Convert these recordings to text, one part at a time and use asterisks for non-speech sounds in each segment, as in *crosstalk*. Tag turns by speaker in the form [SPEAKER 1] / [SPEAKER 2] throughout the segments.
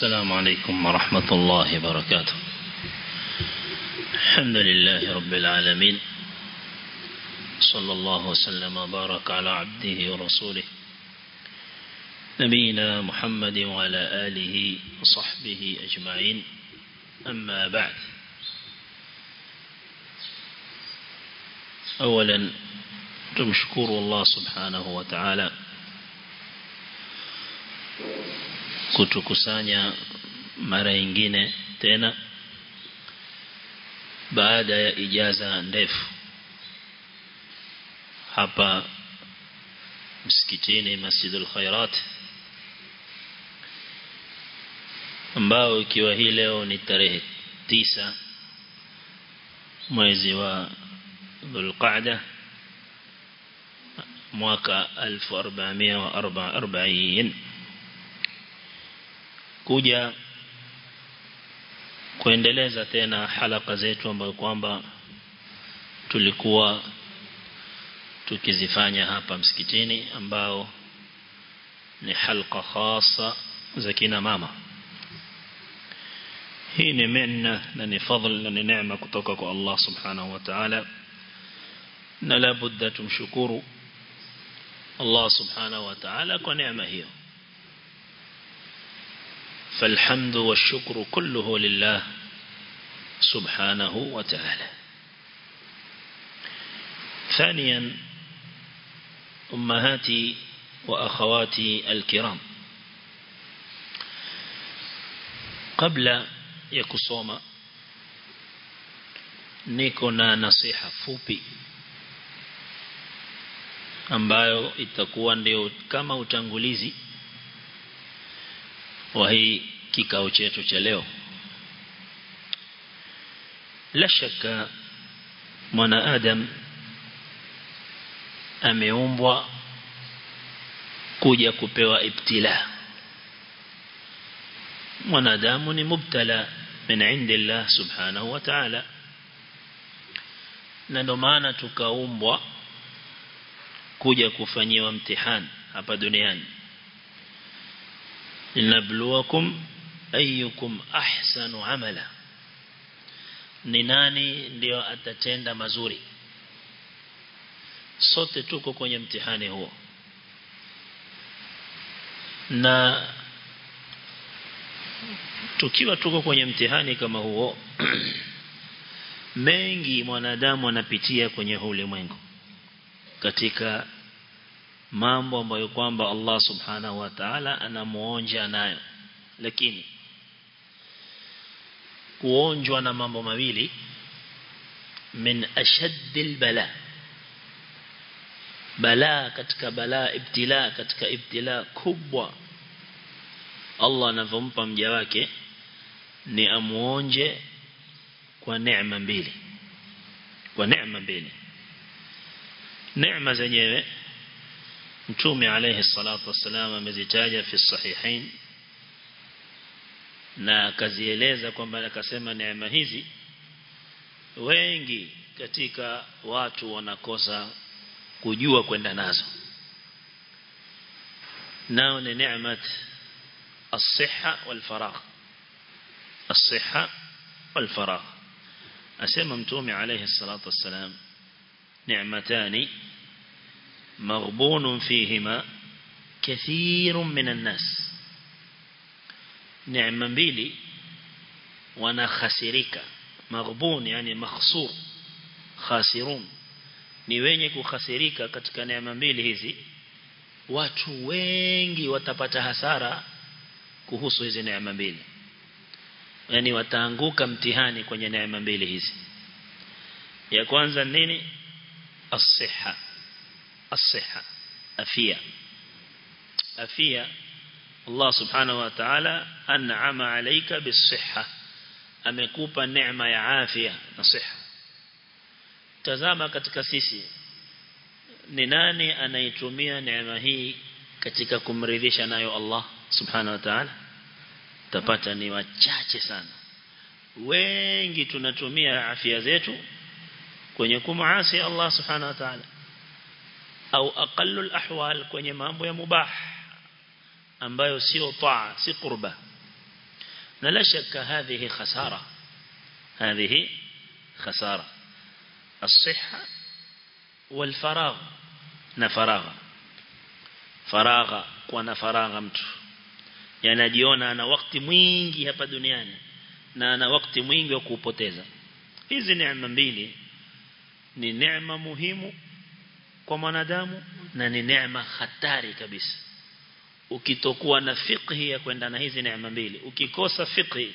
[SPEAKER 1] السلام عليكم ورحمة الله وبركاته. الحمد لله رب العالمين. صلى الله وسلم وبارك على عبده ورسوله. نبينا محمد وعلى آله وصحبه أجمعين. أما بعد. أولا تمشكر الله سبحانه وتعالى kutukusanya mara nyingine tena baada ya ijaza ndefu hapa msikitini Masjidul Khairat ambao ikiwa hii leo ni tarehe tisa mwezi wa Dhulqa'da mwaka 1440 kuja kuendeleza tena halaka zetu ambayo kwamba tulikuwa tukizifanya hapa msikitini ambao ni halqa khasa za kina mama. Hii ni minna na ni fadhl na ni neema kutoka kwa Allah subhanahu wa ta'ala. Na labudda tumshukuru Allah subhanahu wa ta'ala kwa neema hiyo فالحمد والشكر كله لله سبحانه وتعالى. ثانيا أمهاتي وأخواتي الكرام. قبل يكسوم نيكونا نصيحة فوبي ambayo itakuwa ndio kama utangulizi wa hii kikao chetu cha leo la shaka mwana adam ameumbwa kuja kupewa ibtila mwanadamu ni mubtala min indillah subhanahu wa ta'ala na ndo maana tukaumbwa kuja kufanyiwa mtihani hapa duniani linabluwakum ayyukum ahsanu amala. Ni nani ndio atatenda mazuri? Sote tuko kwenye mtihani huo. Na tukiwa tuko kwenye mtihani kama huo *clears throat* mengi mwanadamu anapitia kwenye ulimwengu. Katika mambo ambayo kwamba Allah subhanahu wa ta'ala anamuonja nayo. Lakini kuonjwa na mambo mawili min ashaddil bala bala katika bala ibtila katika ibtila kubwa Allah anavompa mja wake ni amuonje kwa neema mbili. Kwa neema mbili. Neema zenyewe متومي عليه الصلاة والسلام مزيجاجة في الصحيحين. نا كزيليزة كمبالا كسيما نعمة هزي وينجي كتيكا واتو ونكوسا كجوة كوين نازو ناون نعمة الصحة والفراغ الصحة والفراغ أسيما متومي عليه الصلاة والسلام نعمتاني مغبون فيهما كثير من الناس نعمة mbili wanakhasirika maghbun yani makhsur khasirun ni wenye kukhasirika katika neema mbili hizi watu wengi watapata hasara kuhusu hizi neema mbili yani wataanguka mtihani kwenye neema mbili hizi ya kwanza nini as-sihha الصحة أفيا أفيا الله سبحانه وتعالى أنعم عليك بالصحة amekupa neema ya afya na siha tazama katika sisi ni nani anaitumia neema hii katika kumridhisha nayo Allah subhanahu wa ta'ala tapata ni wachache sana wengi tunatumia afya zetu kwenye kumuasi Allah subhanahu wa ta'ala أو أقل الأحوال كوني مامو يا مباح أم بايو سيو طاع سي قربة لا شك هذه خسارة هذه خسارة الصحة والفراغ نفراغ فراغ كون فراغ متو يعني ديونا أنا وقت مينجي هابا دنياني أنا na wakati mwingi wa kupoteza hizi نعمة mbili ni neema muhimu kwa mwanadamu na ni neema hatari kabisa ukitokuwa na fiqhi ya kwenda na hizi neema mbili ukikosa fiqhi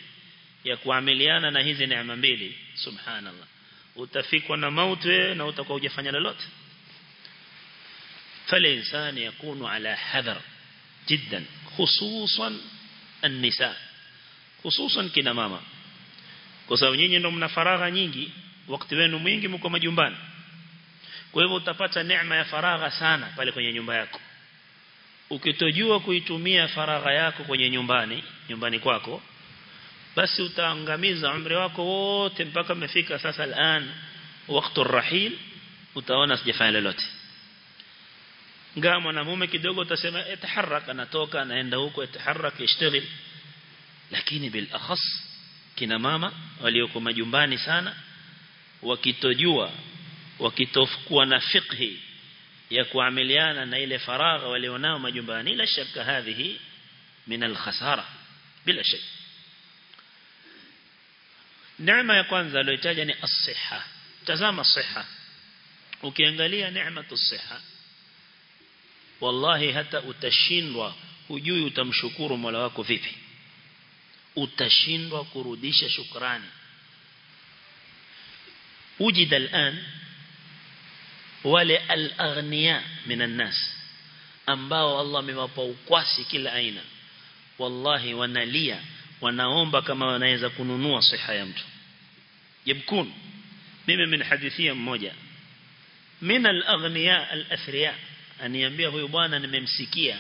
[SPEAKER 1] ya kuamiliana na hizi neema mbili subhanallah utafikwa na mauti na utakuwa hujafanya lolote فالإنسان يكون على حذر جدا خصوصا النساء خصوصا kina mama kwa sababu nyinyi ndio mna faragha nyingi wakati wenu mwingi mko majumbani kwa hivyo utapata neema ya faragha sana pale kwenye nyumba yako. Ukitojua kuitumia faragha yako kwenye nyumbani nyumbani kwako basi utaangamiza umri wako wote mpaka umefika sasa alan wakati rahil utaona sijafanya lolote. Ngaa mwanamume kidogo utasema etaharaka anatoka anaenda huko etaharaka ishtagil. Lakini bil akhas kina mama walioko majumbani sana wakitojua وكتوفقوا نفقه يكو عمليانا نيل فراغ وليوناو مجباني لا شك هذه من الخسارة بلا شك. نعمة يقوان ذا لو يتاجني الصحة تزام الصحة. وكيانغالية نعمة الصحة. والله حتى أتشينوا هجوي تمشكور مولاكو فيبي أتشينوا كروديش شكراني. وجد الآن wale al-aghniya minan nas ambao Allah amewapa ukwasi kila aina. Wallahi wanalia wanaomba kama wanaweza kununua siha ya mtu. Yabkun mimi min hadithia mmoja. Min al-aghniya al-athriya aniambia huyu bwana nimemsikia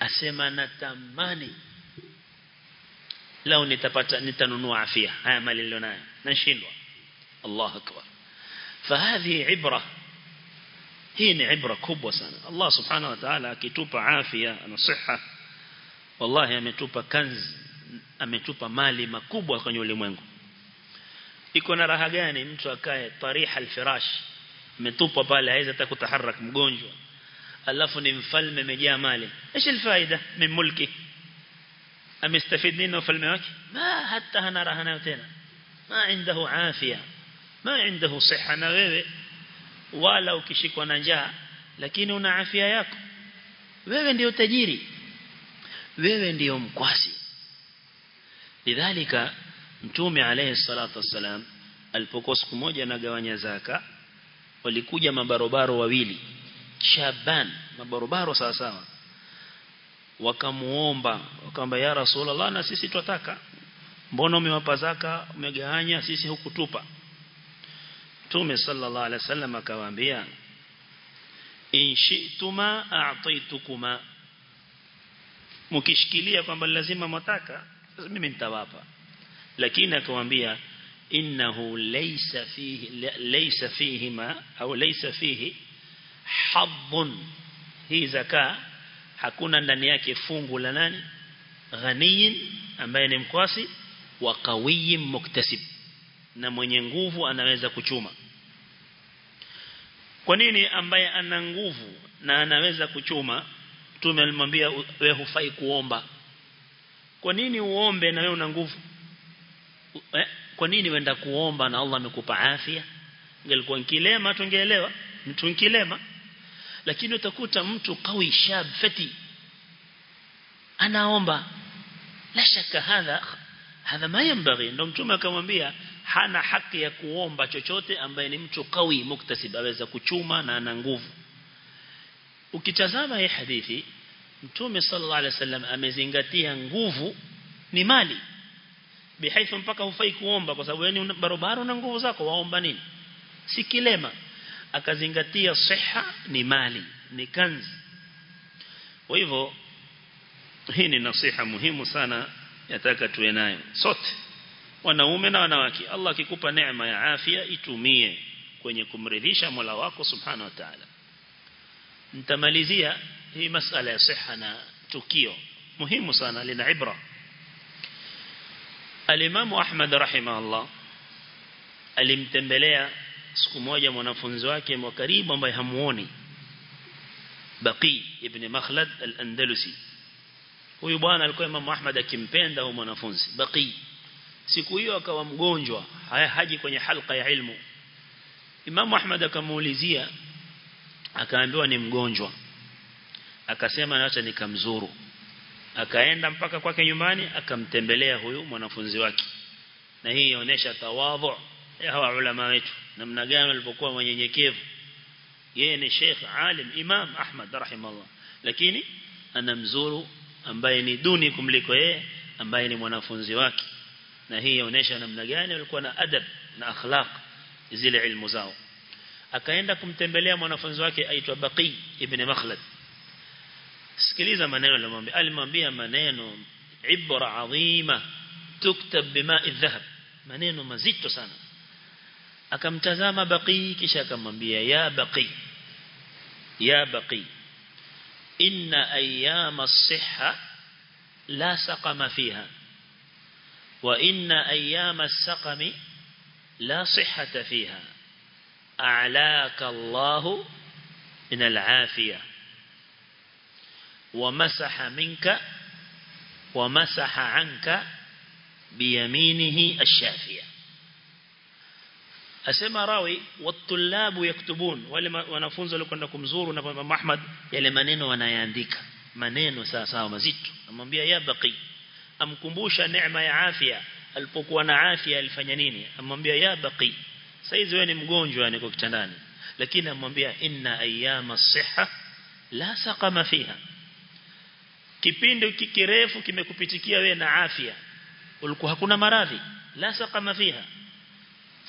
[SPEAKER 1] asema natamani lao nitapata nitanunua afia haya mali nilionayo nashindwa. Allahu akbar فهذه عبرة. هي عبرة كبوة سنة الله سبحانه وتعالى كتوب عافية نصحة والله أمتوب كنز أمتوب مالي مكبوة كن يولي منك يكون رهجاني متو أكاية طريح الفراش. أمتوب بالي هايزة تكو تحرك مقونجو ألفني مفلم مجيا مالي. إيش الفائدة من ملكي. أمستفيد منه فلمي ما حتى هنا رهنا وتينا ما عنده عافية. ma indahu siha na wewe wala ukishikwa na njaa lakini una afya yako. Wewe ndiyo tajiri. Wewe ndiyo mkwasi. Lidhalika mtume alayhi salatu wasalam alipokuwa siku moja anagawanya zaka walikuja mabarobaro wawili. Shaban mabarobaro sawa wakamuomba wakamba ya rasulullah na sisi twataka. Mbona umewapa zaka umegawanya sisi hukutupa. Mtume sallallahu alaihi wasallam akawaambia in shi'tuma a'taitukuma mkishikilia kwamba lazima mtaka mimi nitawapa. Lakini akawaambia innahu laysa fihi laysa fihima au laysa fihi haddun. Hii zaka hakuna ndani yake fungu la nani? Ghaniyin ambaye ni mkwasi wa qawiyin muktasib. Na mwenye nguvu anaweza kuchuma kwa nini ambaye ana nguvu na anaweza kuchuma mtume alimwambia wewe hufai kuomba. Kwa nini uombe na wewe una nguvu? Eh? kwa nini wenda kuomba na Allah amekupa afya? Ingelikuwa nkilema tungeelewa. Mtu nkilema. Lakini utakuta mtu kawi shab fati anaomba. La shaka hadha hadha ma yanbaghi. Ndio mtume akamwambia hana haki ya kuomba chochote ambaye ni mtu kawi muktasib aweza kuchuma na ana nguvu. Ukitazama hii hadithi mtume sallallahu alaihi wasallam amezingatia nguvu ni mali. Bihaithu mpaka hufai kuomba kwa sababu yani ni barabara na nguvu zako waomba nini? Si kilema. Akazingatia siha ni mali ni kanzi. Kwa hivyo hii ni nasiha muhimu sana yataka tuwe nayo sote wanaume na wanawake Allah akikupa neema ya afya itumie kwenye kumridhisha Mola wako subhanahu wa ta'ala. Nitamalizia hii masala ya siha na tukio muhimu sana lina ibra. Al-Imam Ahmad rahimahullah alimtembelea siku moja mwanafunzi wake wa karibu ambaye hamuoni Baqi ibn Makhlad al-Andalusi. Huyu bwana alikuwa Imam Ahmad akimpenda huyo mwanafunzi Baqi siku hiyo akawa mgonjwa haji kwenye halqa ya ilmu. Imam Ahmad akamuulizia akaambiwa ni mgonjwa. Akasema naacha nikamzuru. Akaenda mpaka kwake nyumbani akamtembelea huyu mwanafunzi wake. Na hii inaonyesha tawadhu ya hawa ulama wetu namna gani walipokuwa wanyenyekevu. Yeye ni sheikh alim imam Ahmad rahimallah lakini anamzuru ambaye ni duni kumliko yeye ambaye ni mwanafunzi wake na hii inaonyesha namna gani walikuwa na adab na akhlaq zile ilmu zao akaenda kumtembelea mwanafunzi wake aitwa Baqi ibn Makhlad sikiliza maneno alimwambia alimwambia maneno ibra adhima tuktab bima'i dhahab maneno mazito sana akamtazama Baqi kisha akamwambia ya Baqi ya Baqi inna ayyama as-sihha la saqama fiha وإن أيام السقم لا صحة فيها. أعلاك الله من العافية. ومسح منك ومسح عنك بيمينه الشافية. أسمى راوي والطلاب يكتبون. ولما ونفونز لكم أنكم زوروا نبي محمد يلي منين ونياندك منين وساسا ومزيت ومن بيا يا بقي amkumbusha neema ya afya. Alipokuwa na afya alifanya nini? Amwambia ya baqi saizi wewe ni mgonjwa niko kitandani. Lakini amwambia inna ayyama as-sihha la saqama fiha. Kipindi kikirefu kimekupitikia wewe na afya ulikuwa hakuna maradhi. La saqama fiha.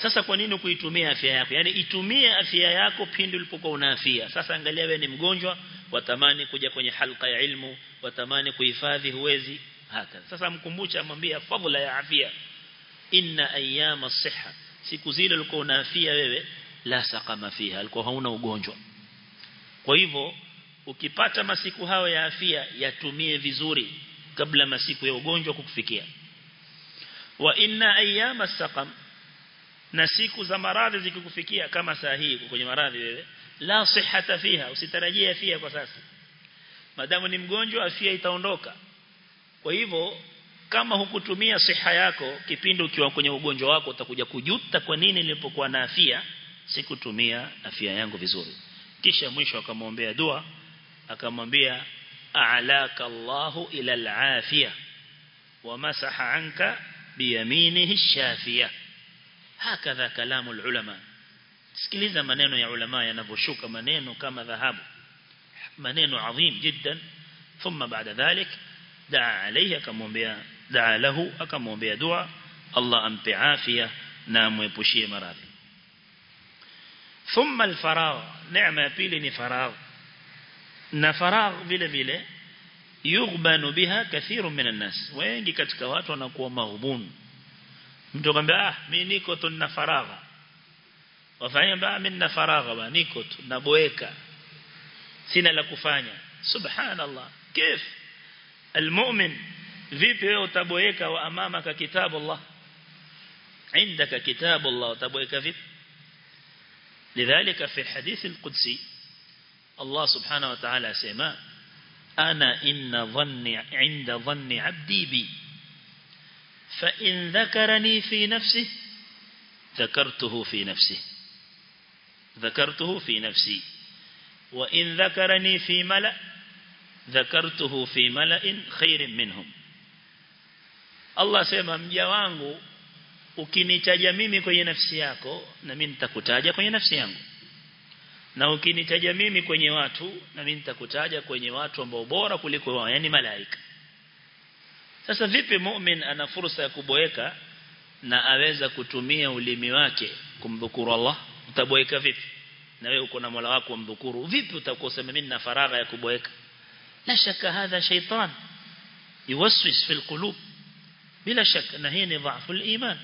[SPEAKER 1] Sasa kwa nini kuitumia afya yako? Yani itumie afya yako pindi ulipokuwa una afya. Sasa angalia wewe ni mgonjwa watamani kuja kwenye halqa ya ilmu watamani kuhifadhi huwezi hata. Sasa mkumbusha amwambia fadhila ya afia inna ayyama siha. Siku zile ulikuwa una afia wewe la saqama fiha. Ulikuwa hauna ugonjwa. Kwa hivyo ukipata masiku hayo ya afia yatumie vizuri kabla masiku ya ugonjwa kukufikia. Wa inna ayyama saqam na siku za maradhi zikikufikia kama saa hii kwenye maradhi wewe la sihata fiha. Usitarajie afia kwa sasa. Madamu ni mgonjwa afia itaondoka kwa hivyo kama hukutumia siha yako kipindi ukiwa kwenye ugonjwa wako utakuja kujuta kwa nini nilipokuwa na afya sikutumia afya yangu vizuri. Kisha mwisho akamwombea dua akamwambia a'laka Allahu ila al-afia wa masaha anka biyaminihi yaminihi shafia. Hakadha kalamu ulama sikiliza maneno ya ulama yanavyoshuka maneno kama dhahabu. Maneno adhim jiddan. Thumma baada dhalik دعا عليه دعا له أكمومبيا دعا الله أمتع عافية نام ويبشي مراد ثم الفراغ نعمة بيلني فراغ نفراغ بلا بلا يغبن بها كثير من الناس وينجي كتكوات ونقوى مغبون mtu kambia ah mimi niko tu na faragha. Wafanya baa mimi na faragha niko tu naboeka. Sina almu'min vipi wewe utaboeka wa kitabu Allah عندك كتاب الله utaboeka vipi? لذلك في الحديث القدسي الله سبحانه وتعالى سما أنا إن ظني عند ظن عبدي بي فإن ذكرني في نفسه ذكرته في نفسه ذكرته في نفسي وإن ذكرني في ملأ dhakartuhu fi mala'in khairin minhum. Allah sema mja wangu ukinitaja mimi kwenye nafsi yako na mimi nitakutaja kwenye nafsi yangu. Na ukinitaja mimi kwenye watu na mimi nitakutaja kwenye watu ambao bora kuliko wao yani malaika. Sasa vipi mu'min ana fursa ya kuboeka na aweza kutumia ulimi wake kumdhukuru Allah? Utaboeka vipi? Na wewe uko na Mola wako mdhukuru. Vipi utakosa mimi na faragha ya kuboeka لا شك هذا شيطان يوسوس في القلوب. بلا شك أن هنا ضعف الإيمان.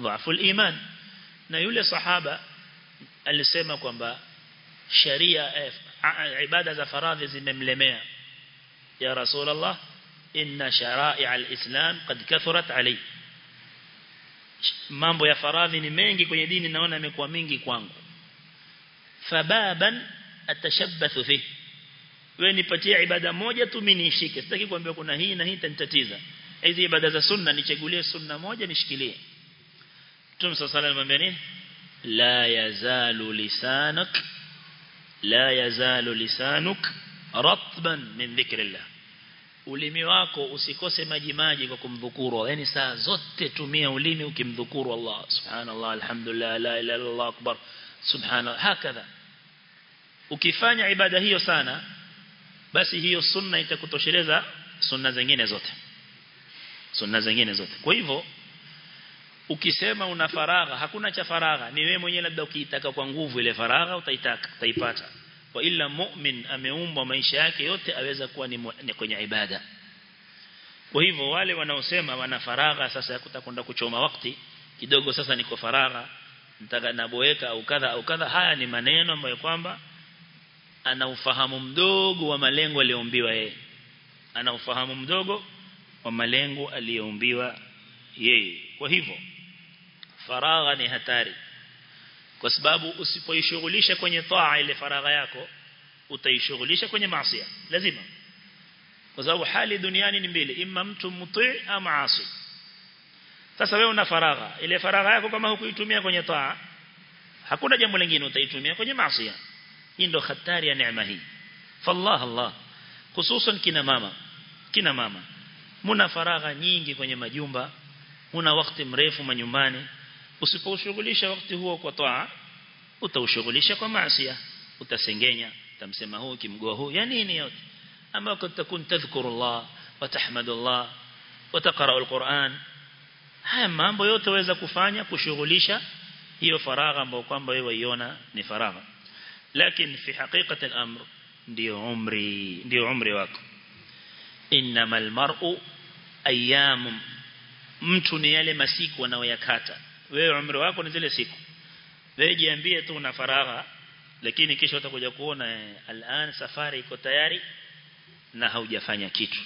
[SPEAKER 1] ضعف الإيمان. نقول صحابة اللي سمعكم با شريعة عبادة فراضي زي مملمية. يا رسول الله إن شرائع الإسلام قد كثرت علي. mambo ya faradhi ni mengi kwenye dini naona imekuwa mingi kwangu fababan wewe nipatie ibada moja tu mimi nishike sitaki kuambia kuna hii na hii itanitatiza hizi ibada za sunna nichagulie sunna moja nishikilie Mtume صلى الله عليه وسلم la yazalu lisanuk la yazalu lisanuk ratban min dhikrillah ulimi wako usikose maji maji kwa kumdhukuru yani saa zote tumia ulimi ukimdhukuru Allah subhanallah alhamdulillah la ilaha illallah akbar subhanallah hakadha ukifanya ibada hiyo sana basi hiyo sunna itakutosheleza sunna zingine zote. Sunna zingine zote. Kwa hivyo ukisema una faragha hakuna cha faragha. Ni wewe mwenyewe labda ukiitaka kwa nguvu ile faragha utaitaka utaipata. Wa illa mu'min ameumbwa maisha yake yote aweza kuwa ni, ni kwenye ibada. Kwa hivyo wale wanaosema wana faragha sasa kutakwenda kuchoma wakati. Kidogo sasa niko faragha nitaka naboeka au kadha au kadha. Haya ni maneno ambayo kwamba ana ufahamu mdogo wa malengo aliyoombiwa yeye. Ana ufahamu mdogo wa malengo aliyoombiwa yeye. Kwa hivyo faragha ni hatari. Kwa sababu usipoishughulisha kwenye taa ile faragha yako utaishughulisha kwenye maasi lazima. Kwa sababu hali duniani ni mbili imma mtu mtii au maasi. Sasa wewe una faragha. Ile faragha yako kama hukuitumia kwenye taa hakuna jambo lingine utaitumia kwenye maasi hii ndo hatari ya neema hii fallah allah hususan kina mama kina mama muna faragha nyingi kwenye majumba una wakati mrefu manyumbani usiposhughulisha wakati huo kwa taa utaushughulisha kwa maasi utasengenya utamsema huu kimgoa huu ya nini yote ambako utakun tadhkurullah wa tahmadullah wa taqra alquran haya mambo yote waweza kufanya kushughulisha hiyo faragha ambayo kwamba wewe waiona ni faragha lakini fi haqiqati al-amr ndio umri ndio umri wako. Innamal mar'u ayyam mtu ni yale masiku anayoyakata wewe umri wako ni zile siku. Wewe jiambie tu una faragha lakini kisha utakuja kuona al'an safari iko tayari na haujafanya kitu.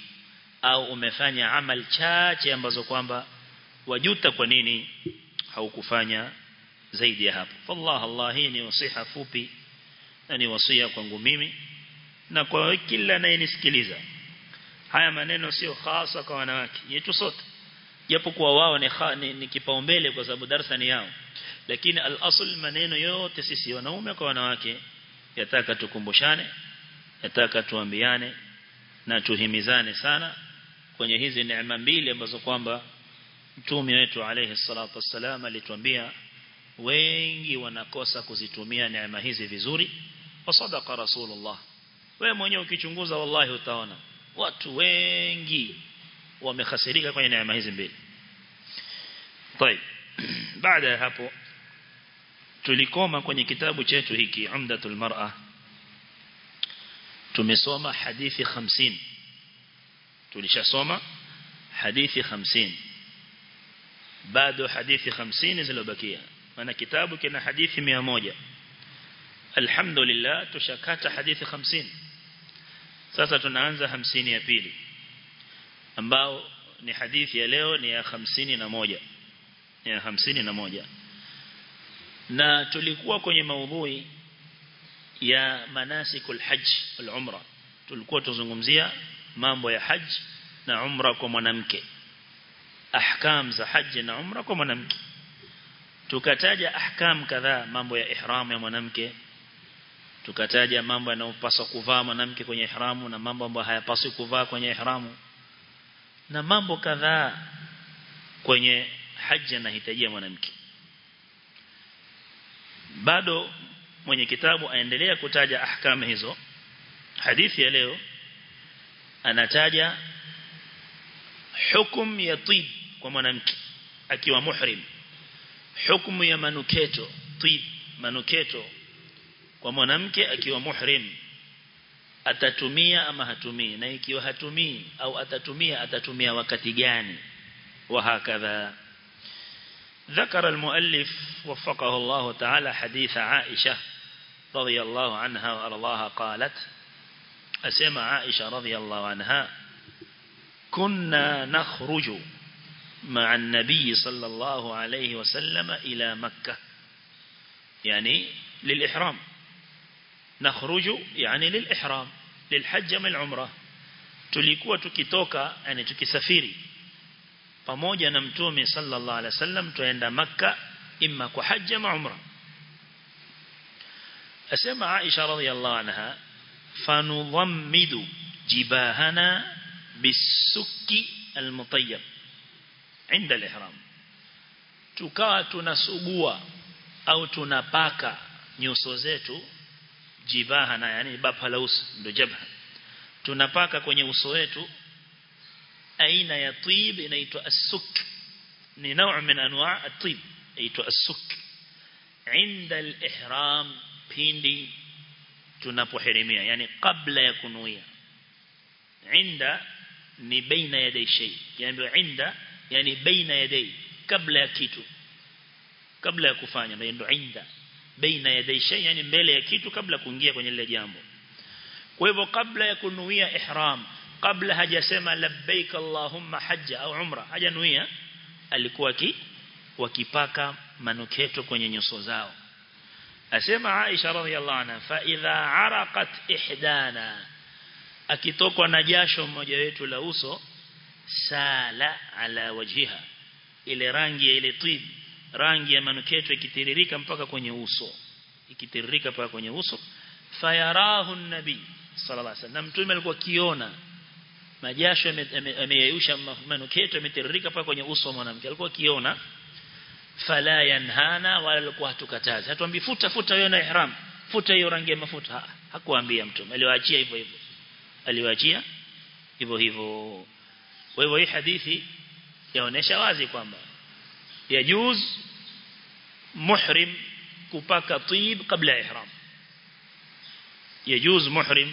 [SPEAKER 1] Au umefanya amal chache ambazo kwamba wajuta kwa nini haukufanya zaidi ya hapo. Fallah Allah hii ni wasiha fupi ni wasia kwangu mimi. Na kwa kila anayenisikiliza haya maneno sio hasa kwa wanawake yetu sote. Japokuwa wao ni, ni, ni kipaumbele kwa sababu darasa ni yao. Lakini al-asl maneno yote sisi wanaume kwa wanawake yataka tukumbushane yataka tuambiane na tuhimizane sana kwenye hizi neema mbili ambazo kwamba mtume wetu alayhi salatu wassalam alituambia wengi wanakosa kuzitumia neema hizi vizuri wa sadaqa rasulullah wewe mwenyewe ukichunguza wallahi utaona watu wengi wamekhasirika kwenye neema hizi mbili طيب *clears throat* baada ya hapo tulikoma kwenye kitabu chetu hiki umdatul mar'a tumesoma hadithi 50 tulishasoma hadithi 50 bado hadithi 50 zilobakia maana kitabu kina hadithi 100 alhamdulillah tushakata hadithi 50 sasa tunaanza 50 ya pili ambao ni hadithi ya leo ni ya 51 ya 51 na tulikuwa kwenye maudhui ya manasikul hajj wal umra. Tulikuwa tuzungumzia mambo ya hajj na umra kwa mwanamke ahkam za hajj na umra kwa mwanamke. Tukataja ahkam kadhaa mambo ya ihram ya mwanamke tukataja mambo yanayopaswa kuvaa mwanamke kwenye ihramu na mambo ambayo hayapaswi kuvaa kwenye ihramu. Na mambo kadhaa kwenye haji anahitajia mwanamke. Bado mwenye kitabu aendelea kutaja ahkam hizo. Hadithi ya leo anataja hukum ya tib kwa mwanamke akiwa muhrim. Hukumu ya manuketo tib manuketo kwa mwanamke akiwa muhrim atatumia ama hatumii na ikiwa hatumii au atatumia atatumia wakati gani وهكذا. ذكر المؤلف وفقه الله تعالى حديث عائشة رضي الله عنها وأرضاها قالت أسمع عائشة رضي الله عنها كنا نخرج مع النبي صلى الله عليه وسلم إلى مكة. يعني للإحرام. نخرج يعني للإحرام للحج من العمرة. تليكوا تكتوكا يعني تكسفيري فموجة نمتومي صلى الله عليه وسلم تويند مكة إما كحج مع عمرة. أسمع عائشة رضي الله عنها فنضمد جباهنا بالسك المطيب عند الإحرام. تكاتنا سبوة أو تنباك نيوسوزيتو jibahana yani bapa la uso ndio jabha tunapaka kwenye uso wetu aina ya tib inaitwa as-suk ni نوع من انواع الطيب inaitwa as-suk inda al-ihram pindi tunapohirimia yani kabla ya kunuia inda ni baina yaday shay yani inda yani baina yaday kabla ya kitu kabla ya kufanya ndio inda baina yaday shay yani mbele ya kitu kabla kuingia kwenye lile jambo. Kwa hivyo kabla ya kunuia ihram kabla hajasema labbaik allahumma hajja au umra hajanuia alikuwa ki wakipaka manuketo kwenye nyuso zao. Asema Aisha radhiallahu anha fa idha araqat ihdana akitokwa na jasho mmoja wetu la uso sala ala wajhiha ile rangi ya ile tib rangi ya manuketo ikitiririka mpaka kwenye uso. Ikitiririka mpaka kwenye uso. Fayarahu an-nabi sallallahu alaihi wasallam. Mtume alikuwa kiona majasho yameyayusha manuketo yametiririka mpaka kwenye uso wa mwanamke. Alikuwa kiona fala yanhana wala alikuwa hatukataza hatuambi futa futa wewe na ihram. Futa hiyo rangi ya mafuta. Ha, hakuambia mtume. Aliwaachia hivyo hivyo. Aliwaachia hivyo hivyo. Kwa hivyo hii hadithi yaonesha wazi kwamba yajuz محرم kupaka tib kabla ihram. Yajuz muhrim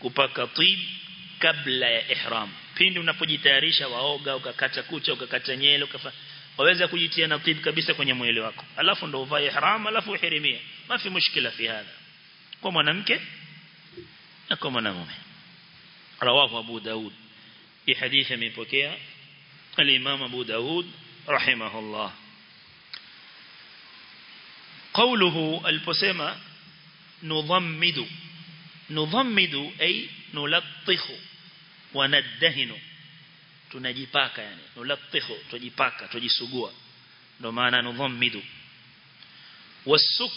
[SPEAKER 1] kupaka tib kabla ya ihram. Pindi unapojitayarisha waoga ukakata kucha ukakata nyele ukafa waweza kujitia na tib kabisa kwenye mwili wako. Alafu ndo uvae ihram alafu uhirimia mafi mushkila fi hadha? Kwa mwanamke na kwa mwanamume. Rawahu abu daud. Hii hadithi imepokea al-imam abu daud rahimahullah قوله البسمة نضمد نضمد أي نلطخ وندهن tunajipaka yani nulathihu tujipaka tujisugua ndo maana nudhammidu wasuk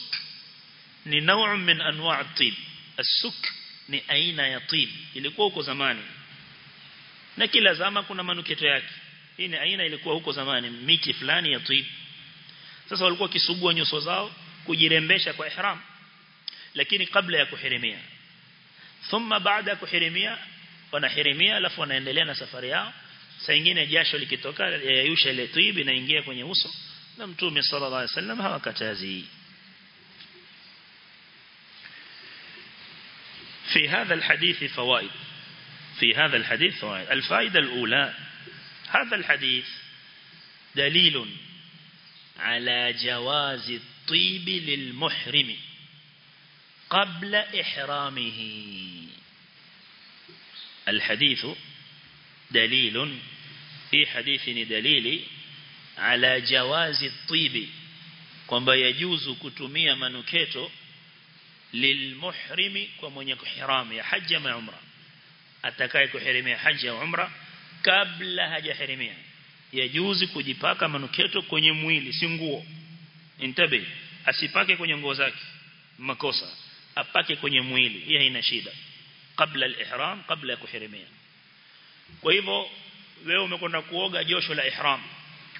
[SPEAKER 1] ni نوع min anwa' at-tib as-suk ni aina ya tib ilikuwa huko zamani na kila zama kuna manuketo yake Hii ni aina ilikuwa huko zamani miti fulani ya tib sasa walikuwa kisugua nyuso zao kujirembesha kwa ihram lakini kabla ya kuhirimia thumma baada ya kuhirimia wanahirimia alafu wanaendelea na safari yao saa nyingine jasho likitoka yayusha ile tib inaingia kwenye uso na mtume sallallahu alaihi wasallam hawakatazi في هذا الحديث فوائد في هذا الحديث فوائد الفائدة الأولى هذا الحديث دليل على جواز الطيب للمحرم قبل إحرامه. الحديث دليل في حديث دليل على جواز الطيب كما يجوز كتمية منكيتو للمحرم كما يكحرام يحج مع عمره أتكايك حرمي حج وعمره kabla hajaharimia. Yajuzi kujipaka manuketo kwenye mwili si nguo. Intabe asipake kwenye nguo zake. Makosa. Apake kwenye mwili. Hii haina shida. Kabla al-ihram kabla ya kuhirimia kwa hivyo wewe umekwenda kuoga josho la ihram.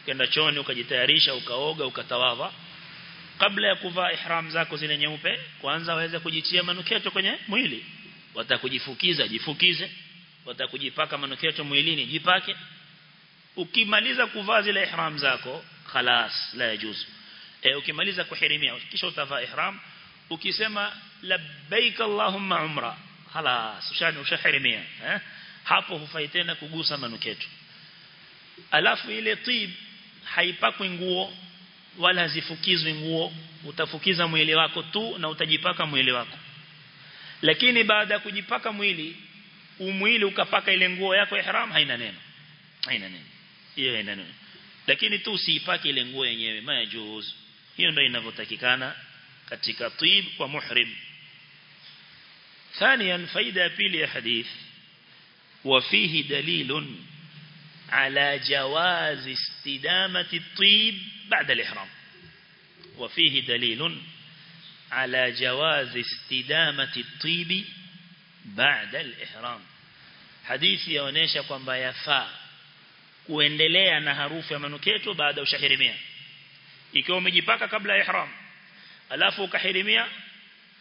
[SPEAKER 1] Ukaenda choni ukajitayarisha ukaoga ukatawadha kabla ya kuvaa ihram zako zile nyeupe kwanza waweze kujitia manuketo kwenye mwili. Watakujifukiza jifukize watakujipaka manukato mwilini jipake. Ukimaliza kuvaa zile ihram zako khalas la yajuzu. E, ukimaliza kuhirimia kisha utavaa ihram. Ukisema labbaik allahumma umra khalas ushani ushahirimia. Eh hapo hufai tena kugusa manukato alafu ile tib haipakwi nguo wala zifukizwi nguo. Utafukiza mwili wako tu na utajipaka mwili wako. Lakini baada ya kujipaka mwili umwili ukapaka ile nguo yako ihram haina neno haina neno hiyo haina neno lakini tu usiipake ile nguo yenyewe majuz hiyo ndio inavyotakikana katika tib kwa muhrim ثانيا فائده pili ya hadith وفيه دليل على جواز استدامة الطيب بعد الإحرام وفيه دليل على جواز استدامة الطيب baada al-ihram. Hadithi yaonesha kwamba yafaa kuendelea na harufu ya manuketo baada ushahirimia. Ikiwa umejipaka kabla ya ihram alafu ukahirimia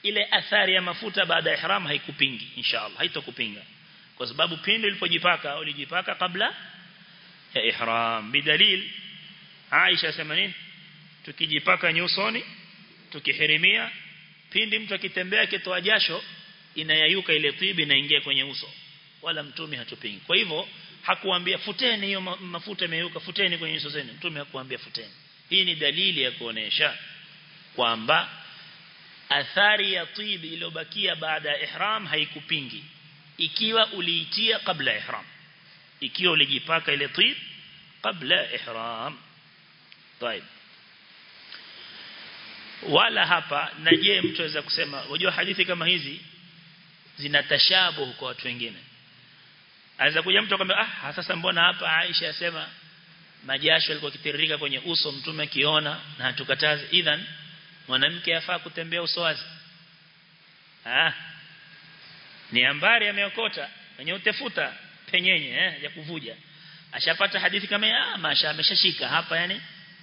[SPEAKER 1] ile athari ya mafuta baada ya ihram haikupingi inshallah haitokupinga. Kwa sababu pindi ulipojipaka ulijipaka kabla ya ihram. Bidalil Aisha sema nini? Tukijipaka nyusoni tukihirimia pindi mtu akitembea kitoa jasho inayayuka ile tibi inaingia kwenye uso wala mtume hatupingi kwa hivyo hakuambia futeni hiyo mafuta yameyuka futeni kwenye uso zenu mtume hakuambia futeni hii ni dalili ya kuonesha kwamba athari ya tibi iliyobakia baada ya ihram haikupingi ikiwa uliitia kabla ihram ikiwa ulijipaka ile tib kabla ihram طيب wala hapa na je mtu aweza kusema unajua hadithi kama hizi zina tashabuh kwa watu wengine. Anaweza kuja mtu akamwambia ah sasa mbona hapa Aisha asema majasho yalikuwa kitiririka kwenye uso mtume akiona na hatukatazi. Idhan mwanamke afaa kutembea uso wazi. Ah ni ambari ameokota kwenye utefuta penyenye eh ya kuvuja. Ashapata hadithi kama ah masha ameshashika. Hapa yani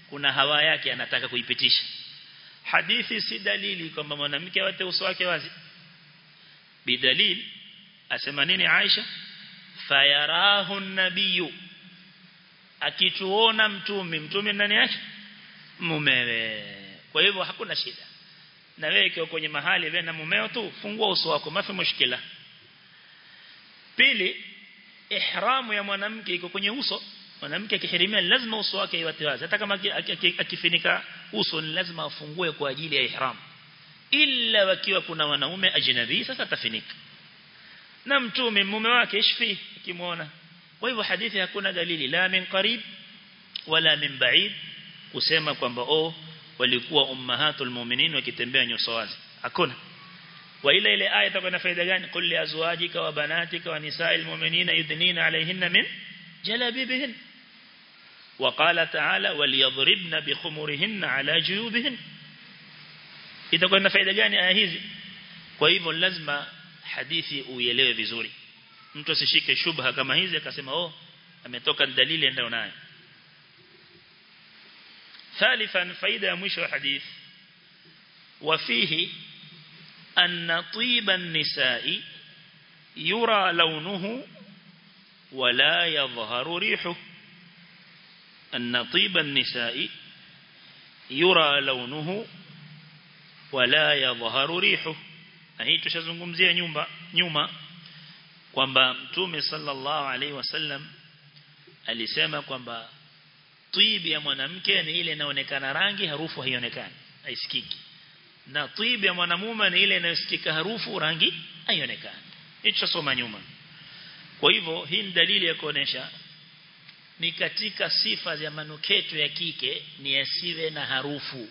[SPEAKER 1] kuna hawa yake anataka kuipitisha. Hadithi si dalili kwamba mwanamke awate uso wake wazi bidalil asema nini Aisha? Fayarahu nabiyu akituona mtume mtume ndani yake mumewe kwa hivyo hakuna shida. Na wewe ikiwa kwenye mahali wewe na mumeo tu fungua uso wako mafi mushkila. Pili ihramu ya mwanamke iko kwenye uso. Mwanamke akihirimia lazima uso wake iwatiwaze hata kama akifinika uso ni lazima afungue kwa ajili ya ihram ila wakiwa kuna wanaume ajnabi sasa tafinika na mtume mume wake ishfi akimwona kwa hivyo hadithi hakuna dalili la min qarib wala min ba'id kusema kwamba oh walikuwa ummahatul mu'minin wakitembea nyuso wazi hakuna wa ile ile aya itakuwa na faida gani qul li azwajika wa banatika wa nisa'il mu'minina yudnina alayhinna min jalabibihin وقال تعالى وليضربن بخمرهن على جيوبهن itakuwa na faida gani aya hizi kwa hivyo lazima hadithi uielewe vizuri mtu asishike shubha kama hizi akasema oh ametoka dalili ndio nayo ثالثا فائده ya mwisho wa hadith وفيه أن طيب النساء يرى لونه ولا يظهر ريحه أن طيب النساء يرى لونه wala yadhharu rihu. Na hii tushazungumzia nyumba nyuma kwamba mtume sallallahu alaihi wasallam alisema kwamba tibi ya mwanamke ni ile inaonekana rangi harufu haionekani haisikiki. Na tibi ya mwanamume ni ile inayosikika harufu rangi haionekani. Hicho soma nyuma. Kwa hivyo hii ni dalili ya kuonesha ni katika sifa za manuketo ya kike ni yasiwe na harufu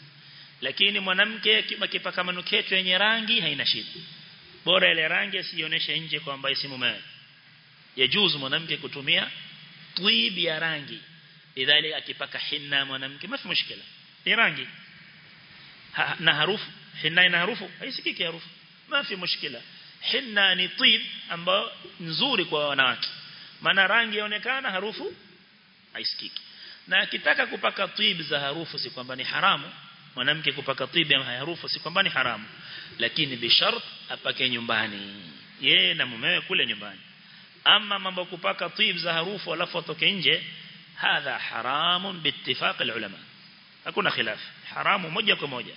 [SPEAKER 1] lakini mwanamke akipaka manuketo yenye rangi haina shida. Bora ile rangi asionyeshe nje kwamba si mume yajuzu mwanamke kutumia twib ya rangi. Idhali akipaka hinna mwanamke mafi mushkila. Ni rangi. Na harufu. Hinna ina harufu haisikiki harufu. Mafi mushkila. Hinna ni tib ambayo nzuri kwa wanawake. Maana rangi yaonekana harufu haisikiki. Na akitaka kupaka tib za harufu si kwamba ni haramu mwanamke kupaka tib ya harufu si kwamba ni haramu. Lakini bishart apake nyumbani. Yeye na mumewe kule nyumbani. Ama mambo kupaka tib za harufu alafu atoke nje hadha haramun biittifaq ulama hakuna khilaf haramu moja kwa moja.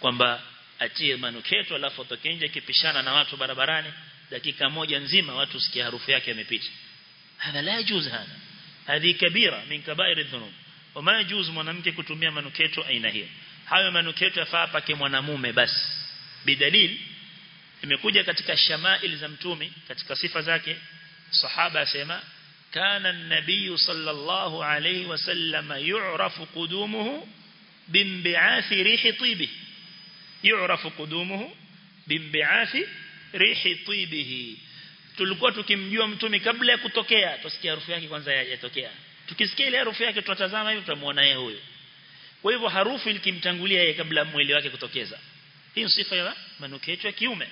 [SPEAKER 1] Kwamba atie manuketo alafu atoke nje kipishana na watu barabarani dakika moja nzima watu sikia harufu yake imepita. Hadha la yajuz hadha. Hadi kabira min kabair adh-dhunub wama yajuz mwanamke kutumia manuketo aina hiyo hayo manuketo yafaa pake mwanamume basi bidalil imekuja katika shamail za mtume katika sifa zake sahaba asema كان النبي صلى الله عليه وسلم يعرف قدومه بانبعاث ريح طيبه يعرف قدومه بانبعاث ريح طيبه tulikuwa tukimjua mtume kabla ya kutokea tusikia harufu yake kwanza yatokea tukisikia ile harufu yake tutatazama hivi tutamuona yeye huyo kwa hivyo harufu ilikimtangulia yeye kabla mwili wake kutokeza. Hii ni sifa ya manuketo ya kiume.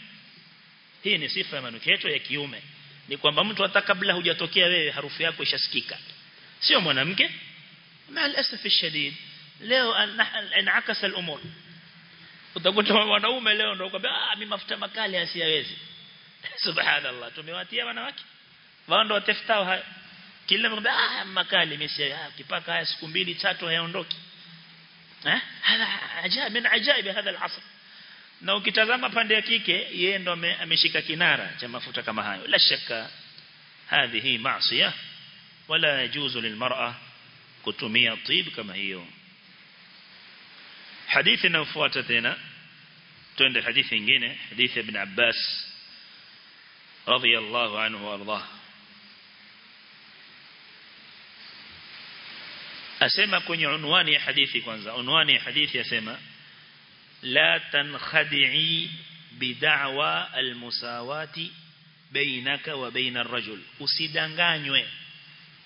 [SPEAKER 1] Hii ni sifa ya manuketo ya kiume. Ni kwamba mtu hata kabla hujatokea wewe harufu yako ishasikika. Sio mwanamke. Mal asaf shadid. Leo anakasa al-umur. Utakuta wanaume leo ndio kwamba ah mimi mafuta makali asiyawezi *laughs* subhanallah. Tumewatia wanawake. Wao ndio watafutao haya kila mmoja ah makali mimi ah kipaka haya siku mbili tatu hayaondoki eh hada ajaib min ajaib hada al-asr na ukitazama pande ya kike yeye ndo ameshika kinara cha mafuta kama hayo la shaka hadhihi maasiya wala yajuzu lilmar'a kutumia tib kama hiyo hadithi inayofuata tena twende hadithi nyingine hadithi ibn Abbas radiyallahu anhu warḍah asema kwenye unwani ya hadithi kwanza. Unwani ya hadithi asema la tankhadi'i bid'awa almusawati bainaka wa baina rajul. Usidanganywe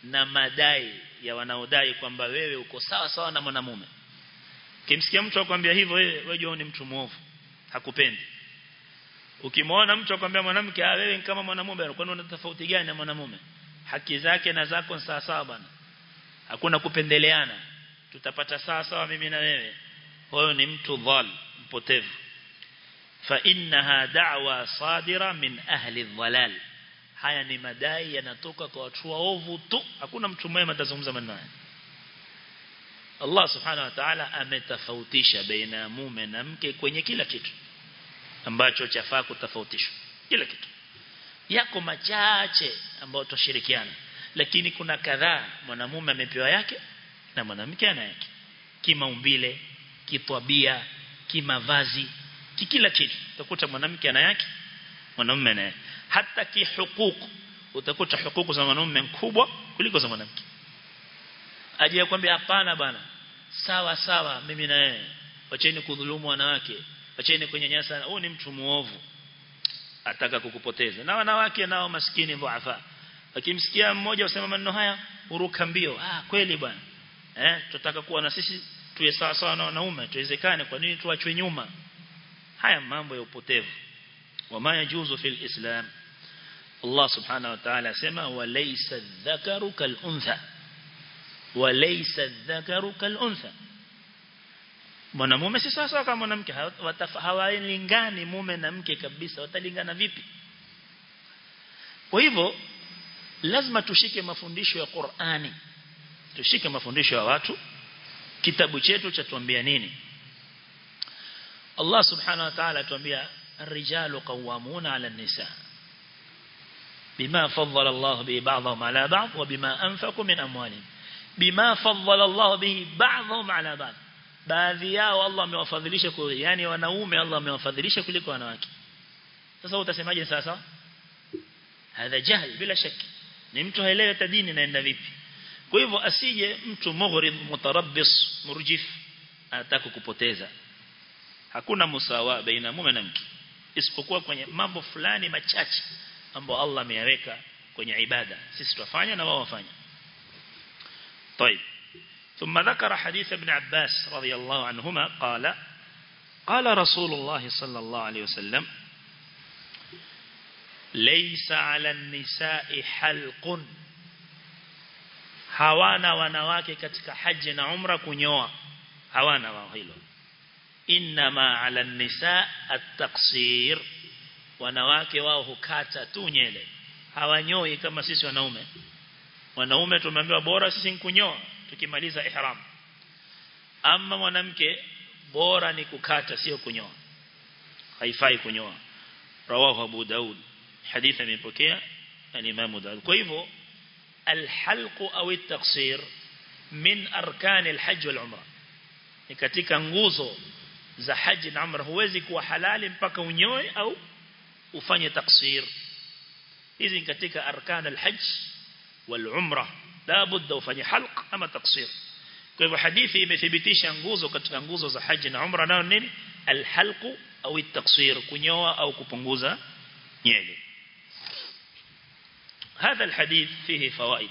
[SPEAKER 1] na madai ya wanaodai kwamba wewe uko sawa sawa na mwanamume. Kimsikia mtu akwambia hivyo wewe wewe ni mtu muovu hakupendi. Ukimwona mtu akwambia mwanamke ah wewe kama mwanamume kwani una tofauti gani na mwanamume? Haki zake na zako sawa sawa bwana hakuna kupendeleana. Tutapata sawa sawa mimi na wewe. Huyo ni mtu dhal mpotevu. Fa innaha da'wa sadira min ahli dhalal. Haya ni madai yanatoka kwa watu waovu tu. Hakuna mtu mwema atazungumza maneno haya. Allah subhanahu wa ta'ala ametofautisha baina ya mume na mke kwenye kila kitu ambacho chafaa kutafautishwa kila kitu. Yako machache ambayo tushirikiana lakini kuna kadhaa mwanamume amepewa yake na mwanamke ana yake. Kimaumbile kitwabia kimavazi kikila kitu. Utakuta mwanamke ana yake mwanamume ana yake. Hata kihukuku utakuta hukuku za mwanamume mkubwa kuliko za mwanamke. Aje akwambia hapana bana sawa sawa mimi na yeye wacheni kudhulumu wanawake wacheni kunyanyasa. Huyu ni mtu muovu. Ataka kukupoteza. Na wanawake nao maskini dhuafa akimsikia mmoja usema maneno haya uruka mbio. Ah kweli bwana. Eh tutataka kuwa na sisi tuwe sawa sawa na wanaume tuwezekane. Kwa nini tuachwe nyuma? Haya mambo ya upotevu. Wama yajuzu fil islam. Allah subhanahu wa ta'ala asema walaysa dhakaru kal untha. Walaysa dhakaru kal untha. Mwanamume si sawa kama mwanamke. Hawalingani mume na mke kabisa. Watalingana vipi? Kwa hivyo lazima tushike mafundisho ya Qur'ani tushike mafundisho ya watu kitabu chetu chatuambia nini Allah subhanahu wa ta'ala atuambia الرجال قوامون على النساء بما فضل الله به بعضهم على بعض وبما أنفقوا من أموالهم بما فضل الله به بعضهم على بعض baadhi yao Allah amewafadhilisha kwa yani wanaume Allah amewafadhilisha kuliko wanawake sasa utasemaje sasa hadha jahl bila shaki ni mtu haelewi dini naenda vipi kwa hivyo asije mtu mughrid mutarabbis murjif ataka kupoteza hakuna musawa baina mume na mke isipokuwa kwenye mambo fulani machache ambayo Allah ameyaweka kwenye ibada sisi tufanya na wao wafanya طيب ثم ذكر حديث ابن عباس رضي الله عنهما قال قال رسول الله صلى الله عليه وسلم laysa 'ala an-nisa'i halqun. Hawana wanawake katika haji na umra kunyoa. Hawana wao hilo. Inma 'ala an-nisaa' wanawake wao hukata tu nyele. Hawanyoi kama sisi wanaume. Wanaume tumeambiwa bora sisi kunyoa tukimaliza ihram. Ama mwanamke bora ni kukata sio kunyoa. Haifai kunyoa. Rawahu abu daud. حديث من بكيا الإمام داود. كيفه الحلق أو التقصير من أركان الحج والعمرة. كتيك أنغوزو ذا حج العمر هو ذيك وحلال بكونيوي أو وفاني تقصير إذن كتيك أركان الحج والعمرة لا بد وفاني حلق أما تقصير كيفه حديثي مثبتيش أنغوزو كتيك أنغوزو ذا حج العمرة نعم الحلق أو التقصير كنيوة أو كبنغوزة نعم. هذا الحديث فيه فوائد.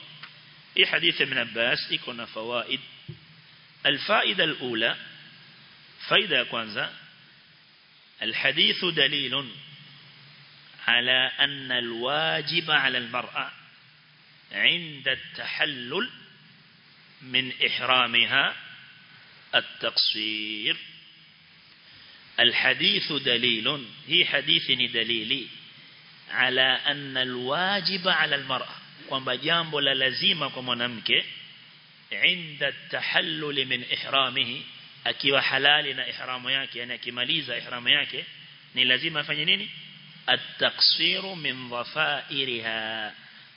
[SPEAKER 1] اي حديث ابن عباس يكون فوائد. الفائدة الأولى فائدة كwanza الحديث دليل على أن الواجب على المرأة عند التحلل من إحرامها التقصير. الحديث دليل هي حديث دليلي. ala anna alwajiba ala almar'a kwamba jambo la lazima kwa mwanamke inda tahallul min ihramihi akiwa halali na ihramu yake yani akimaliza ihramu yake ni lazima afanye nini? At-taqsiru min dhafairiha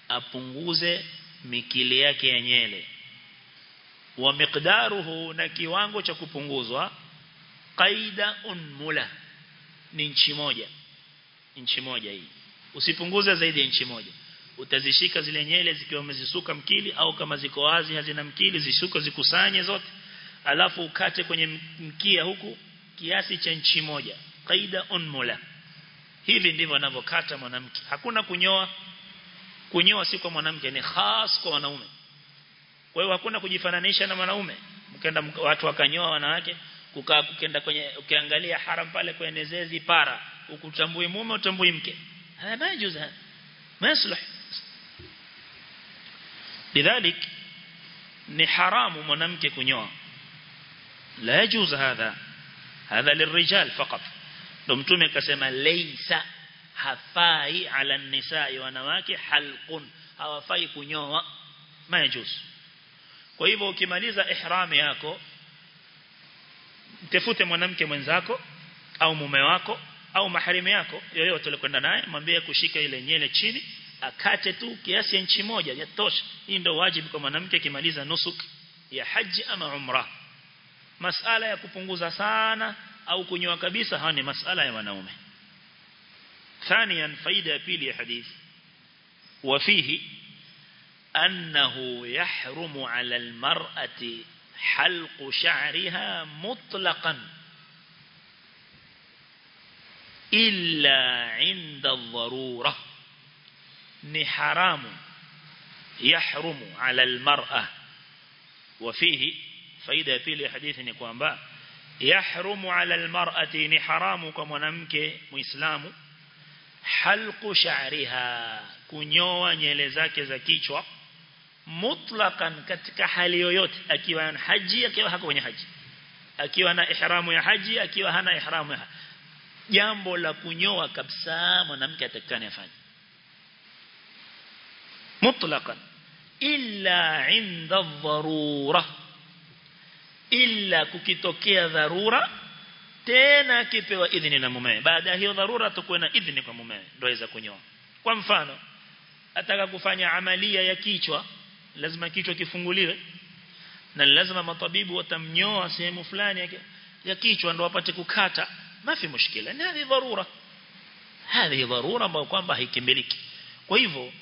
[SPEAKER 1] apunguze mikili yake ya nyele wa miqdaruhu na kiwango cha kupunguzwa qaida unmula ni nchi moja nchi moja hii usipunguze zaidi ya inchi moja. Utazishika zile nyele zikiwa umezisuka mkili au kama ziko wazi hazina mkili zishuke zikusanye zote. Alafu ukate kwenye mkia huku kiasi cha inchi moja. Qaida unmula hivi ndivyo anavyokata mwanamke. Hakuna kunyoa. Kunyoa si kwa mwanamke ni khas kwa wanaume. Kwa hiyo hakuna kujifananisha na wanaume mkenda watu wakanyoa wanawake kukaa kukenda kwenye ukiangalia haram pale kwenye zezi para. Ukutambui mume utambui mke هذا ما يجوز هذا. ما يصلح. لذلك نحرام منمك كنوا لا يجوز هذا. هذا للرجال فقط. دمتمك كسم ليس حفاي على النساء ونواك حلق. حفاي كنوا ما يجوز. كيفو كماليزا إحرامي أكو. تفوت منمك منزاكو أو mume au maharimu yako yoyote ulikwenda naye mwambie kushika ile nyele chini akate tu kiasi ya inchi moja yatosha hii ndio wajibu kwa mwanamke kimaliza nusuk ya haji ama umra masala ya kupunguza sana au kunyoa kabisa hawa ni masala ya wanaume ثانيا فائده ya pili ya hadithi وفيه أنه يحرم على المرأة حلق شعرها مطلقا إلا عند الضرورة نحرام يحرم على المرأة وفيه فإذا في حديث نكوان يحرم على المرأة نحرام كمنامك مسلم حلق شعرها kunyoa nyele zake za kichwa mutlaqan katika hali yoyote akiwa na haji akiwa hako kwenye haji akiwa na ihramu ya haji akiwa hana ihramu ya jambo la kunyoa kabisa mwanamke atakane afanye. Mutlaqan. Illa inda dharura. Illa kukitokea dharura tena akipewa idhini na mumewe. Baada ya hiyo dharura tukue na idhini kwa mumewe ndio aweza kunyoa. Kwa mfano ataka kufanya amalia ya kichwa lazima kichwa kifunguliwe na lazima matabibu watamnyoa sehemu fulani ya, ya kichwa ndio apate kukata mafi في ni hadi dharura hadi dharura ambayo kwamba haikimbiliki kwa hivyo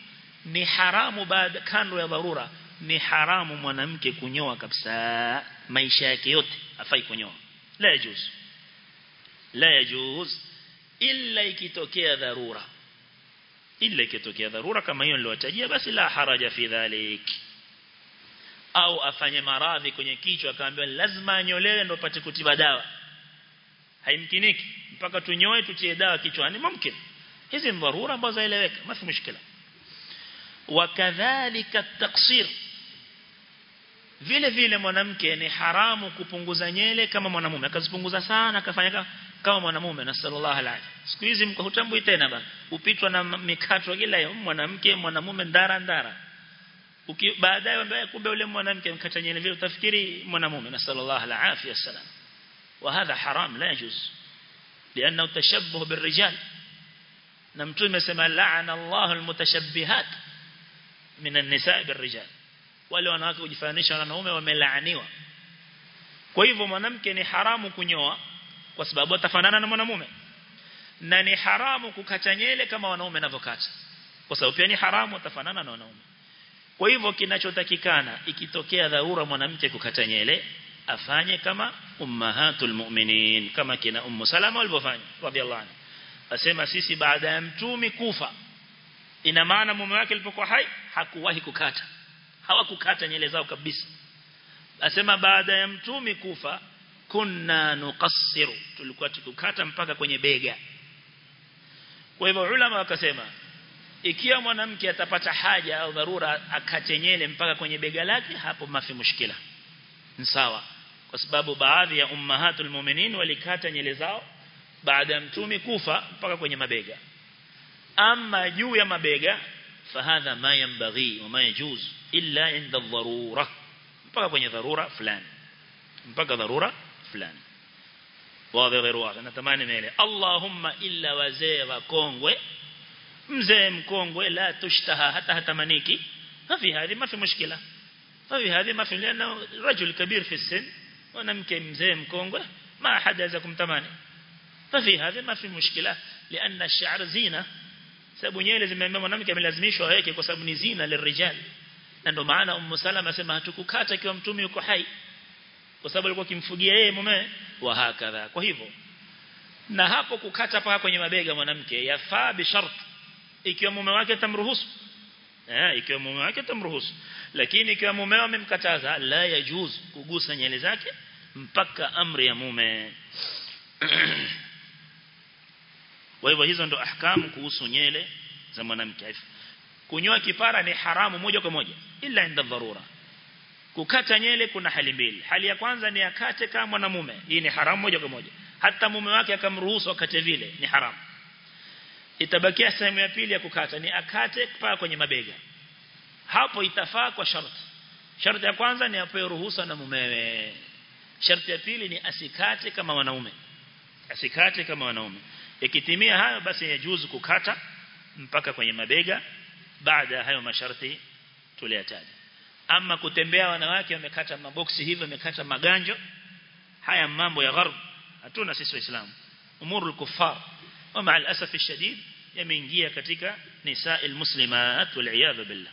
[SPEAKER 1] ni haramu baada kando ya dharura ni haramu mwanamke kunyoa kabisa maisha yake yote afai kunyoa la yajuz la yajuz illa ikitokea dharura illa ikitokea dharura kama hiyo niliyotajia basi la haraja fi dhalik au afanye maradhi kwenye kichwa akaambiwa lazima anyolewe ndio apate kutiba dawa haimkiniki. Mpaka tunyoe tutie dawa kichwani mumkin. Hizi ni dharura ambazo zaeleweka mafi mushkila. Wakadhalika taksir vile vile mwanamke ni haramu kupunguza nyele kama mwanamume. Akazipunguza sana akafanya kama mwanamume na sallallahu alaihi siku hizi mko hutambui tena bana. Upitwa na mikato kila mwanamke mwanamume ndara ndara. Baadaye ambaye kumbe yule mwanamke mkata nyele vile. Utafikiri mwanamume na sallallahu alaihi wasallam وهذا حرام لا يجوز لأنه تشبه بالرجال نمتون مسمى لعن الله المتشبهات من النساء بالرجال wale wanawake kujifanisha na wanaume wamelaaniwa kwa hivyo mwanamke ni haramu kunyoa kwa sababu atafanana na mwanamume na ni haramu kukata nyele kama wanaume wanavyokata kwa sababu pia ni haramu atafanana na wanaume kwa hivyo kinachotakikana ikitokea dharura mwanamke kukata nyele afanye kama ummahatul mu'minin kama kina ummu salama walivyofanya radhiallahu anha. Asema sisi baada ya mtumi kufa ina maana mume wake alipokuwa hai hakuwahi kukata. Hawakukata nyele zao kabisa. Asema baada ya mtumi kufa kunna nuqassiru tulikuwa tukukata mpaka kwenye bega. Kwa hivyo ulama wakasema ikiwa mwanamke atapata haja au dharura akate nyele mpaka kwenye bega lake hapo mafi mushkila. Sawa kwa sababu baadhi ya ummahatul mu'minin walikata nyele zao baada ya mtumi kufa mpaka kwenye mabega ama juu ya mabega fahadha ma yanbaghi wa ma yajuz illa inda dharura mpaka kwenye dharura fulani mpaka dharura fulani wazi غير wazi natamani mele Allahumma illa wazee wakongwe mzee mkongwe la tushtaha hata hatamaniki hafi hadi ma fi mushkila hafi hadi ma fi lana rajul kabir fi sin mwanamke mzee mkongwe ma hadaza kumtamani. Fafi hadhi ma fi mushkila. Lianna ash-sha'r zina. Sababu nyele zimeambia mwanamke amelazimishwa aweke kwa sababu ni zina lirijal na ndio maana ummu salama asema hatukukata kiwa mtume yuko hai. Kwa sababu alikuwa kimfugia yeye mume wa hakadha. Kwa hivyo na hapo kukata paka kwenye mabega mwanamke yafaa bi shart. Ikiwa mume wake atamruhusu. Eh ikiwa mume wake atamruhusu lakini ikiwa mume amemkataza la yajuz kugusa nywele zake mpaka amri ya mume. *clears throat* Kwa hivyo hizo ndo ahkamu kuhusu nyele za mwanamke. Kunyoa kipara ni haramu moja kwa moja ila inda dharura. Kukata nyele kuna hali mbili. Hali ya kwanza ni akate kama mwanamume hii ni haramu moja kwa moja. Hata mume wake akamruhusu akate vile ni haramu. Itabakia sehemu ya pili ya kukata ni akate paa kwenye mabega hapo itafaa kwa sharti. Sharti ya kwanza ni apewe ruhusa na mumewe. Sharti ya pili ni asikate kama wanaume. Asikate kama wanaume. Ikitimia hayo basi yajuzu kukata mpaka kwenye mabega. Baada hayo masharti tuliyataja ama kutembea wanawake wamekata maboksi hivyo wamekata maganjo. Haya mambo ya gharb hatuna sisi waislamu. Umuru al-kuffar. Wa ma'al al-asaf ash-shadid yameingia katika nisa'il muslimat wal iyad billah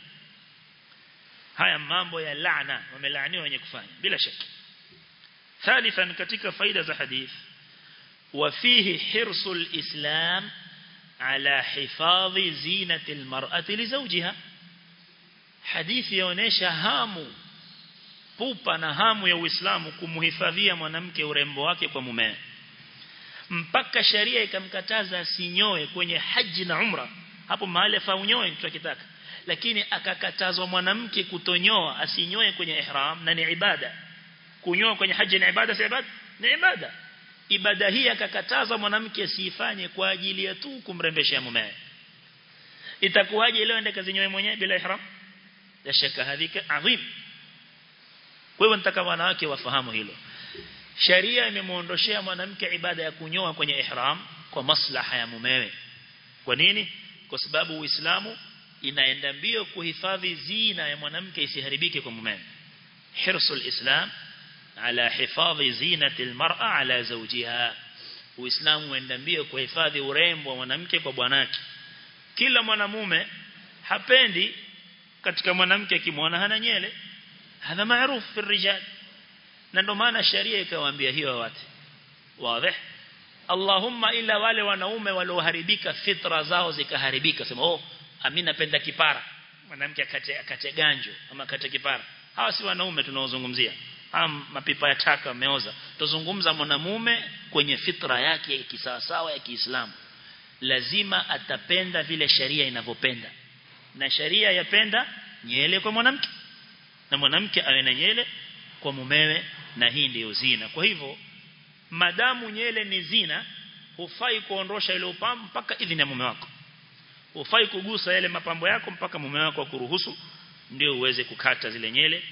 [SPEAKER 1] haya mambo ya laana wamelaaniwa wenye kufanya bila shaka ثالثا katika faida za hadith وفيه حرص الإسلام على حفاظ زينة المرأة لزوجها حديث يونيش هامو pupa na hamu ya Uislamu kumhifadhia mwanamke urembo wake kwa mume mpaka sharia ikamkataza asinyoe kwenye haji na umra hapo mahali fa unyoe tunakitaka lakini akakatazwa mwanamke kutonyoa asinyoe kwenye ihram na ni ibada. Kunyoa kwenye haji ni ibada si ibada? Ni ibada. Ibada hii akakataza mwanamke asifanye kwa ajili ya tu kumrembesha mume itakuwaje leo ende kazinyoe mwenyewe bila ihram? La shaka hadhika adhim. Kwa hivyo nataka wanawake wafahamu hilo. Sharia imemuondoshea mwanamke ibada ya kunyoa kwenye ihram kwa maslaha ya mumewe. Kwa nini? Kwa sababu uislamu inaenda mbio kuhifadhi zina ya mwanamke isiharibike kwa mume. Hirsul islam ala hifadhi zinati almar'a ala zawjiha. Uislamu unaenda mbio kuhifadhi urembo wa mwanamke kwa bwanake. Kila mwanamume hapendi katika mwanamke akimwona hana nyele hadha maarufu fi rijal. Na ndo maana sharia ikawaambia hiyo watu. Wazi. Allahumma ila wale wanaume walioharibika fitra zao zikaharibika. Sema oh mimi napenda kipara. Mwanamke akate akate ganjo ama akate kipara. Hawa si wanaume tunaozungumzia. Am mapipa ya taka ameoza tuzungumza mwanamume kwenye fitra yake ya kisawasawa ya Kiislamu. Lazima atapenda vile sharia inavyopenda. Na sharia yapenda nyele kwa mwanamke. Na mwanamke awe na nyele kwa mumewe na hii ndio zina. Kwa hivyo madamu nyele ni zina hufai kuondosha ile upambo mpaka idhini ya mume wako hufai kugusa yale mapambo yako mpaka mume wako akuruhusu ndio uweze kukata zile nyele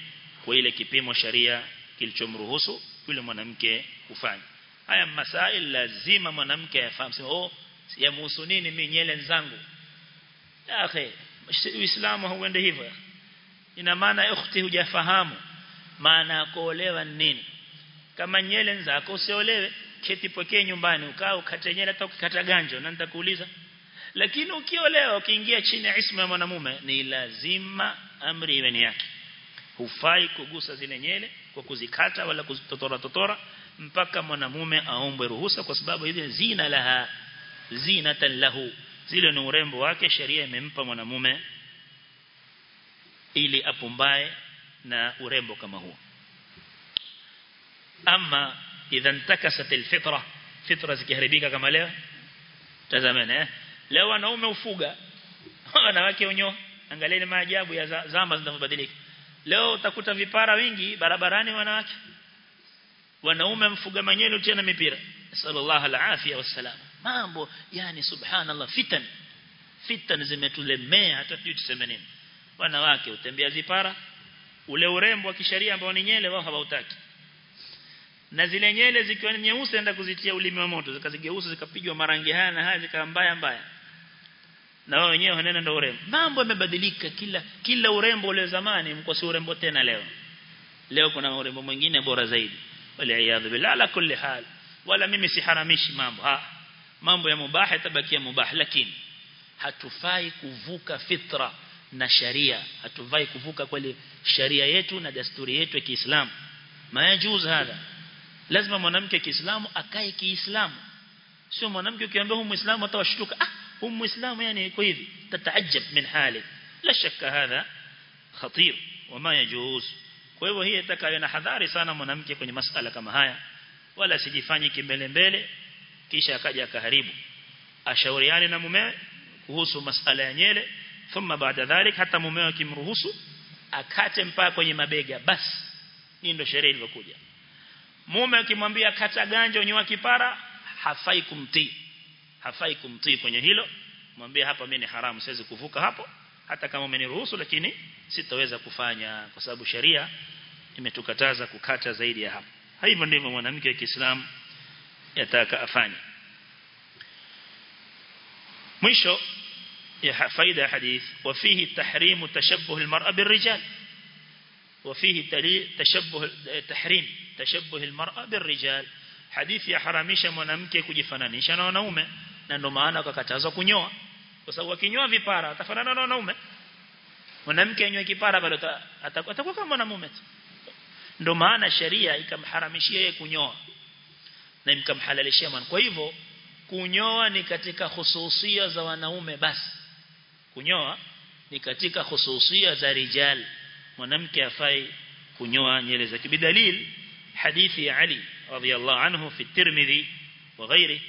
[SPEAKER 1] kwa ile kipimo sharia kilichomruhusu yule mwanamke kufanya. Haya masail lazima mwanamke afahamu sema oh siyamuhusu nini mimi nyele zangu? Akhe uislamu hauende hivyo. Ina maana ukhti hujafahamu maana kuolewa nini. Kama nyele zako usiolewe keti pokee nyumbani ukao ukate nyele hata ukikata ganjo. Na nitakuuliza lakini ukiolewa ukiingia chini ya ismu ya mwanamume ni lazima amri iwe ni yake. Hufai kugusa zile nyele kwa kuzikata wala kuzitotora totora mpaka mwanamume aombe ruhusa kwa sababu hizi zina laha zinatan lahu. Zile ni urembo wake sheria imempa mwanamume ili apumbae na urembo kama huo. Ama idhan ntakasat alfitra fitra zikiharibika kama leo tazameni eh leo wanaume ufuga *laughs* wanawake unyo angalieni maajabu ya zama zinavyobadilika. Leo utakuta vipara wingi barabarani wanawake. Wanaume mfuga manyelo tena mipira. Sallallahu alaihi wasallam mambo yani subhanallah fitan. Fitan zimetulemea hata tuseme nini. Wanawake utembea zipara ule urembo wa kisheria ambao ni nyele wao hawautaki. Na zile nyele zikiwa nyeusi enda kuzitia ulimi wa moto. Zikazigeuza zikapigwa marangi haya na haya zikawa mbaya mbaya na wao wenyewe wanena ndio urembo. Mambo yamebadilika kila kila urembo ule zamani mko si urembo tena leo. Leo kuna urembo mwingine bora zaidi. Wala iyad billah la kulli hal. Wala mimi siharamishi mambo. Ha mambo ya mubah yatabakia mubah lakini hatufai kuvuka fitra na sharia. Hatufai kuvuka kweli sharia yetu na desturi yetu ya Kiislamu. Majuz hadha lazima mwanamke Kiislamu akae Kiislamu. Sio mwanamke ukiambia huyu Muislamu atawashtuka. Ah Muislamu yani iko hivi tataajab min hali la shakka hadha khatir wama yajuz kwa hivyo hii itakayo na hadhari sana mwanamke kwenye masala kama haya wala sijifanye kimbele mbele kisha akaja akaharibu ashauriane na mumewe kuhusu masala ya nyele thumma baada dhalik hata mumewe akimruhusu akate mpaka kwenye mabega basi hii ndio sheria ilivyokuja mume akimwambia kata ganja unyoa kipara hafai kumtii hafai kumtii kwenye hilo mwambie hapa mimi ni haramu siwezi kuvuka hapo hata kama umeniruhusu lakini sitaweza kufanya kwa sababu sheria imetukataza kukata zaidi ya hapo hivyo ndivyo mwanamke wa Kiislamu yataka afanye mwisho ya faida ya hadith وفيه تحريم تشبه المرأة بالرجال وفيه تشبه تحريم تشبه المرأة بالرجال حديث ya haramisha mwanamke kujifananisha na wanaume na ndio maana akakatazwa kunyoa. Kwa sababu akinyoa vipara atafanana na wanaume. Mwanamke anyoe kipara bado atakuwa kama mwanamume ndio maana sheria ikamharamishia yeye kunyoa na ikamhalalishia mwana. Kwa hivyo kunyoa ni katika hususia za wanaume basi. Kunyoa ni katika hususia za rijal. Mwanamke afai kunyoa nywele zake. Bidalil hadithi ya Ali radhiyallahu anhu fi Tirmidhi wa ghairi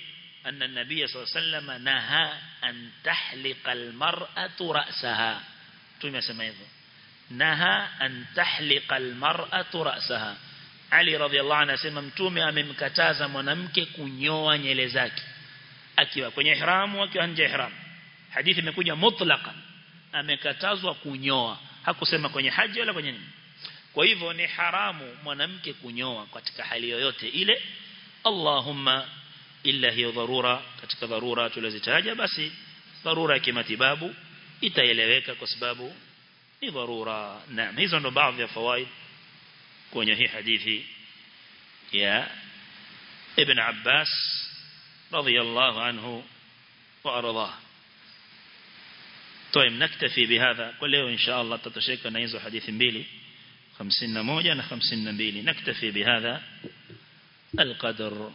[SPEAKER 1] أن النبي صلى الله عليه وسلم نهى أن تحلق المرأة رأسها توما سمعه نهى أن تحلق المرأة رأسها علي رضي الله عنه سمع mtume amemkataza mwanamke kunyoa nywele zake akiwa kwenye ihramu akiwa nje ihram hadithi imekuja mutlaqan amekatazwa kunyoa hakusema kwenye haji wala kwenye nini kwa hivyo ni haramu mwanamke kunyoa katika hali yoyote ile Allahumma illa hiyo dharura katika dharura tulizitaja basi dharura ya kimatibabu itaeleweka kwa sababu ni dharura naam hizo ndo baadhi ya fawaid kwenye hii hadithi ya ibn Abbas radiyallahu anhu wa arضاه طيب نكتفي بهذا ولeo ان شاء الله تتشيك na hizo hadithi mbili 51 na 52 نكتفي بهذا القدر